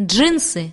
джинсы.